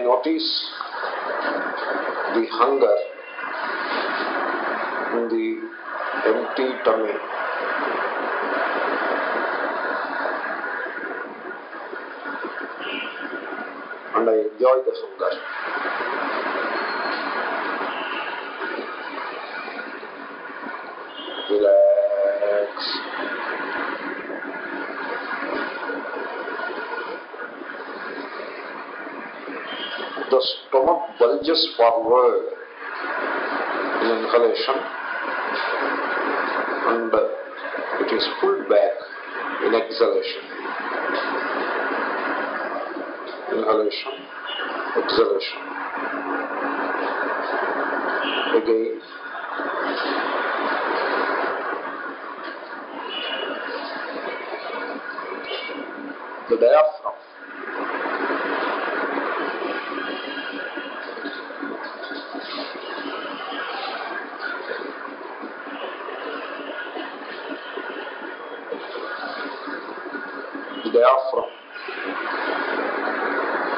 I notice the hunger in the empty tummy. And I enjoy the hunger. Relax. The stomach bulges forward in inhalation and it is pulled back in exhalation. Inhalation, exhalation. Again. The diaphragm. The diaphragm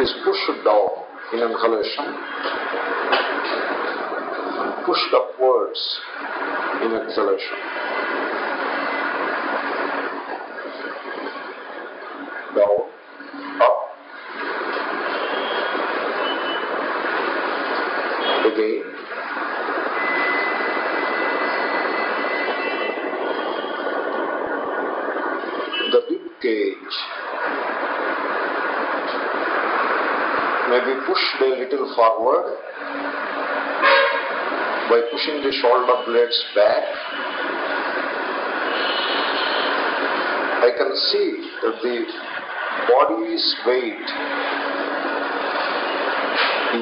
is pushed down in inhalation, pushed upwards in exhalation. Down, up, again. The rib cage may be pushed a little forward by pushing the shoulder blades back. I can see that the body's weight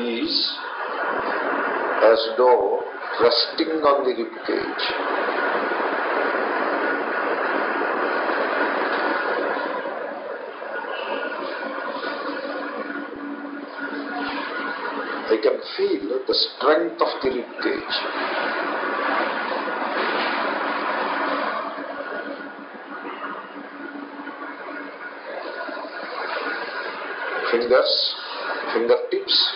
is as though resting on the rib cage. I can feel the strength of the rib. Fingers, fingertips.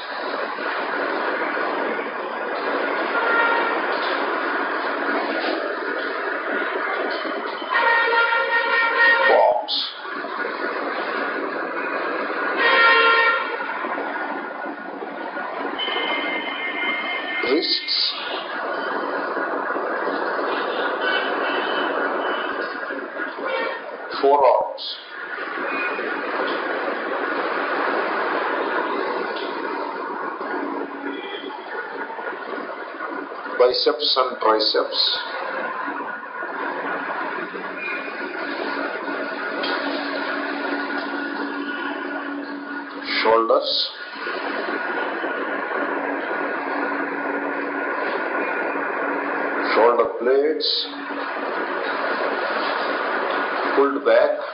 Triceps. Shoulders, shoulder blades pulled back.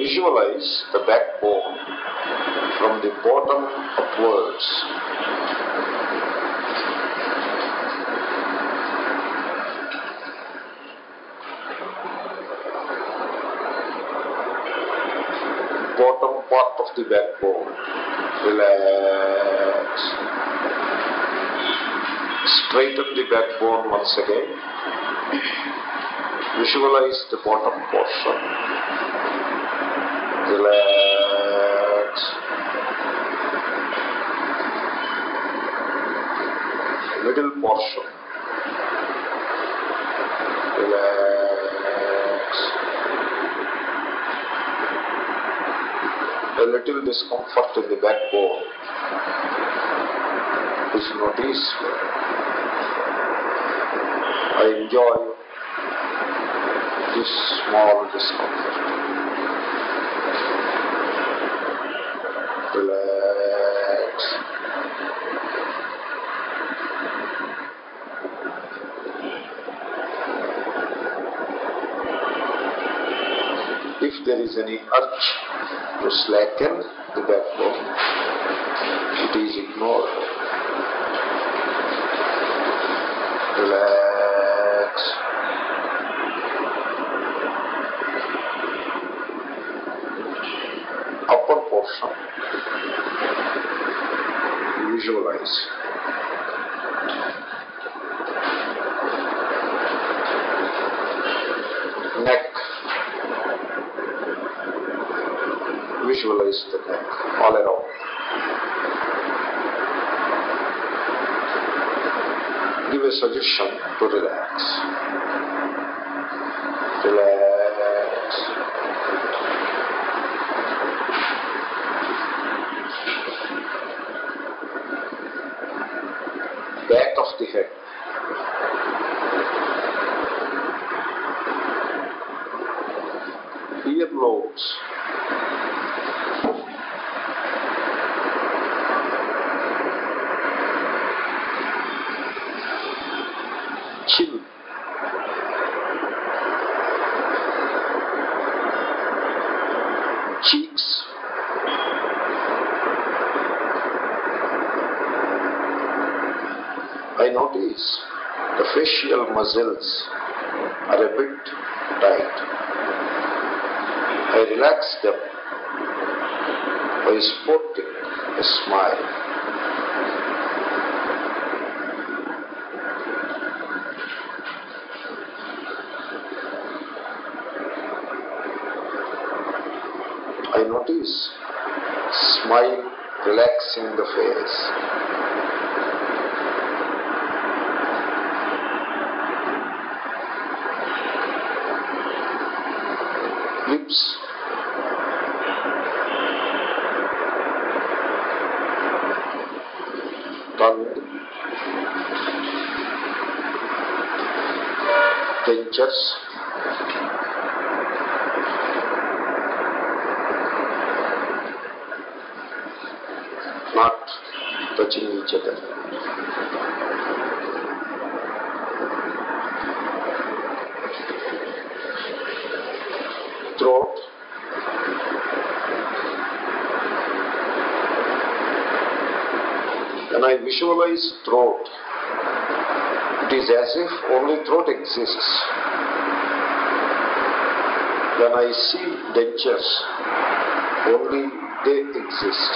Visualize the backbone from the bottom upwards. Bottom part of the backbone. Relax. Straighten the backbone once again. Visualize the bottom portion. Relax. Middle portion. Relax. A little discomfort in the backbone is noticed. I enjoy this small discomfort. Relax. If there is any urge to slacken the backbone, it is ignored. Relax. Upper portion. Visualize. Neck. Visualize the neck all around. Give a suggestion to relax. Relax. Back of the head. Earlobes. Chin. Cheeks. I notice the facial muscles are a bit tight. I relax them by sporting a smile. I notice smile relaxing the face. Tongue, dentures, not touching each other. Throat, When I visualize throat, it is as if only throat exists. When I see dentures, only they exist.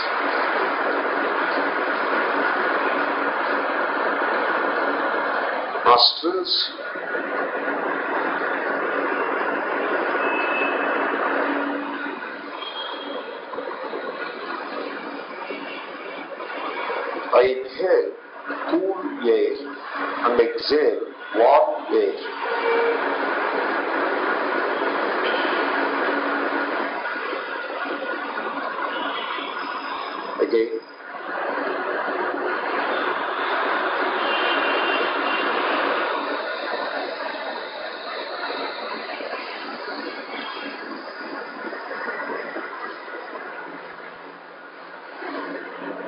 Nostrils, warm air. Again.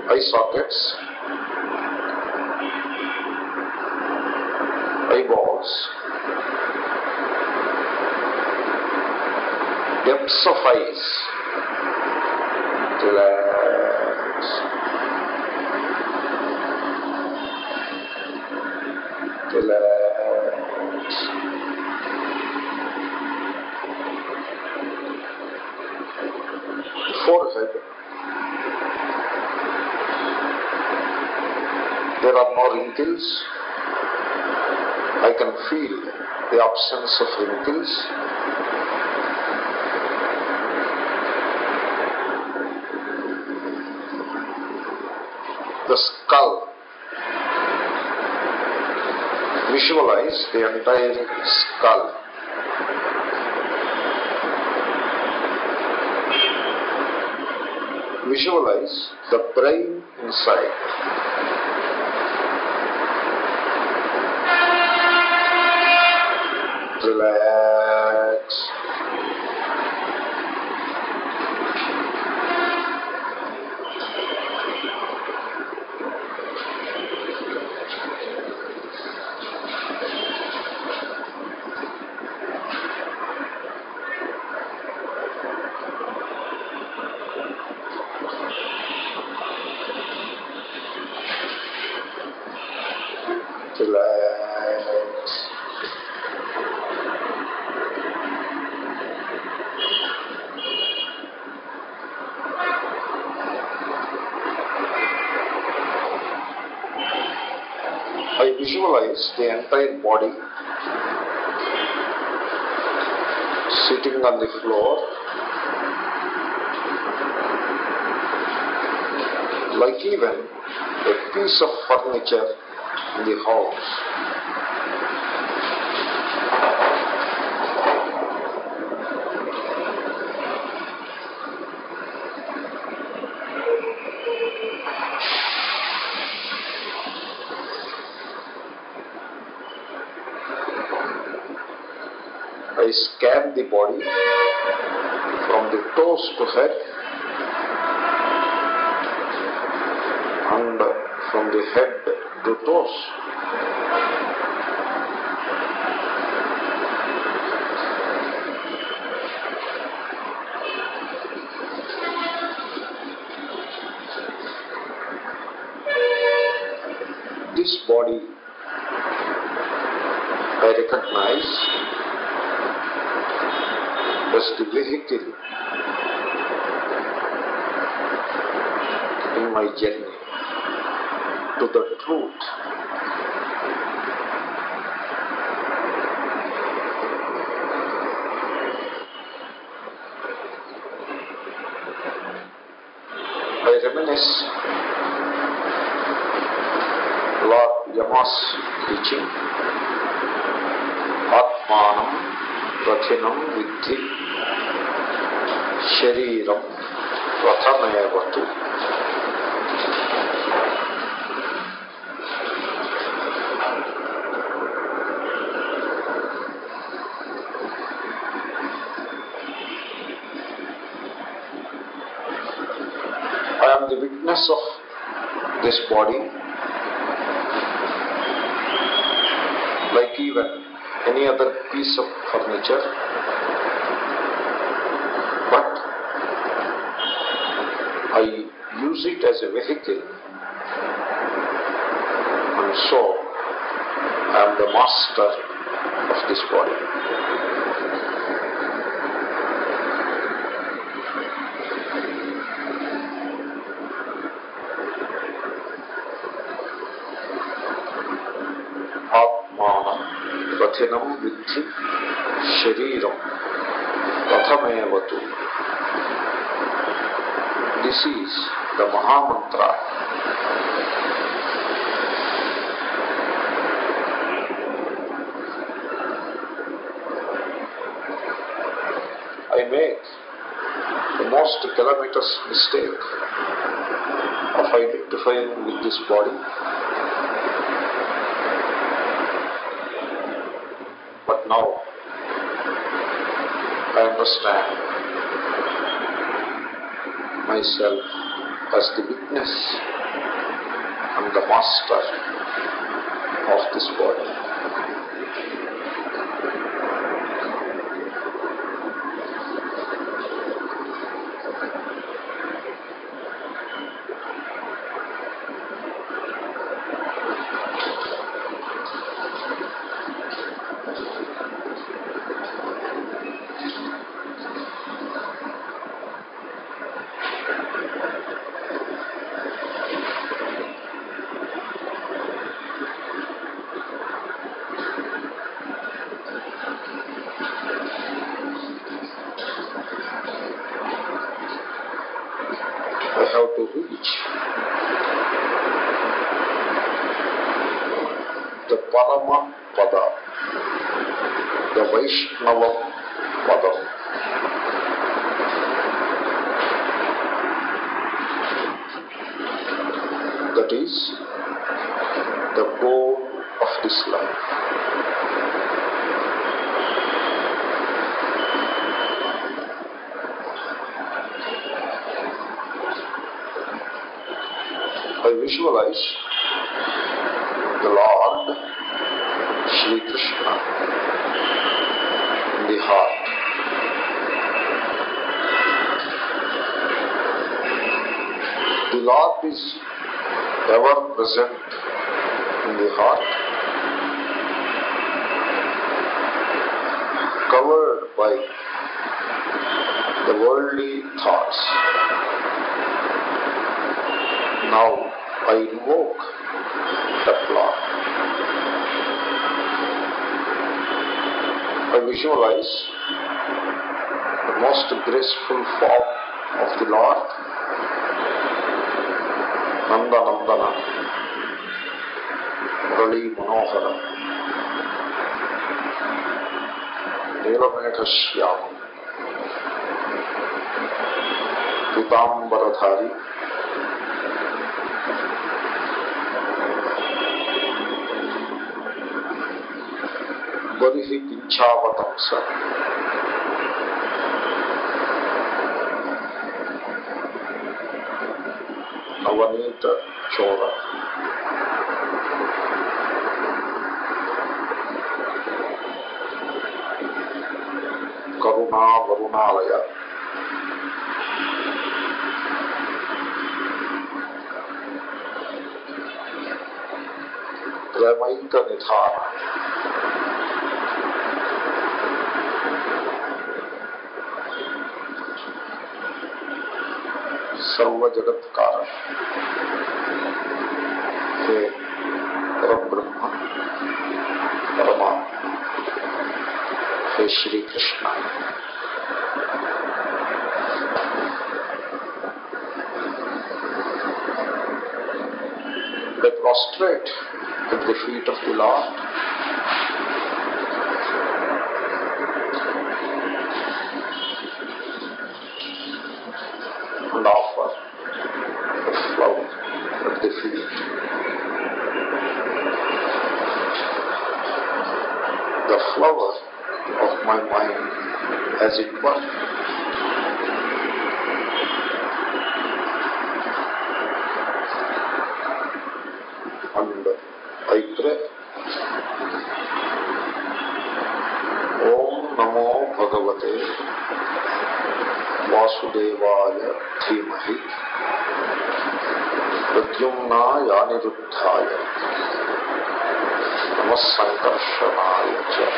eye sockets, depths of eyes. Relax. Relax. Forehead. There are no wrinkles. I can feel the absence of wrinkles. The skull. Visualize the entire skull. Visualize the brain inside. Relax. Visualize the entire body sitting on the floor like even a piece of furniture in the house. I scan the body from the toes to head and from the head to toes. This body I recognize the vehicle in my journey to the truth. I reminisce Lord Yama's teaching Atmanam Vidhi Shariram Rathamevatu I am the witness of this body, like even any other piece of furniture, but I use it as a vehicle, and so I am the master of this body. ఆత్మానం రథినం విద్ధి శరీరం రథమేవతు this is the mahamantra I make the most calamitous mistake of identifying with this body But now I understand myself as the witness and the master of this body. covered by the worldly thoughts. Now I invoke that law. I visualize the most graceful form of the Lord, Nanda Nandana, Murali Manohara. नीलमेघ श्याम पीताम्बरधारी। बरी किंचावतंस नवनीत मावय प्रमयित निधान सर्व जगत कारण ब्रह्म परमा हे Shri Krishna prostrate at the feet of the Lord and offer a flower at the feet. The flower of my mind, as it were. And I pray. Om Namo Bhagavate वासुदेवाय धीमहि प्रद्युम्नाय अनिरुद्धाय नमः संकर्षणाय च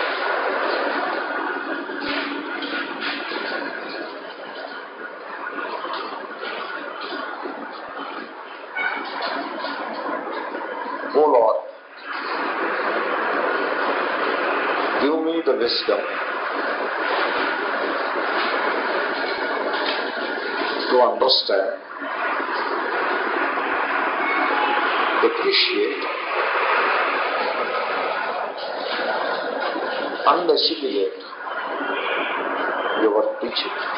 O Lord, give me the wisdom to understand, appreciate, and assimilate your teaching.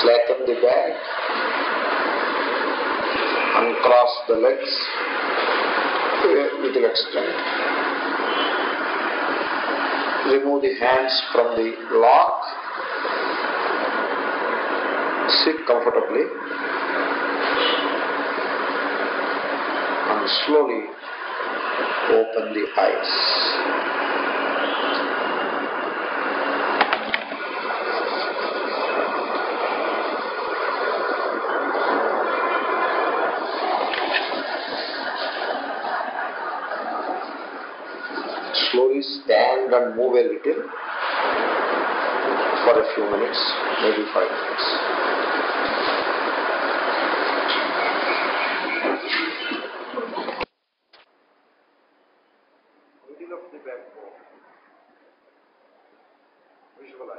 Slacken the back. Uncross the legs to a little extent. Remove the hands from the lock Sit comfortably and slowly open the eyes. Slowly stand and move a little for a few minutes, maybe five minutes.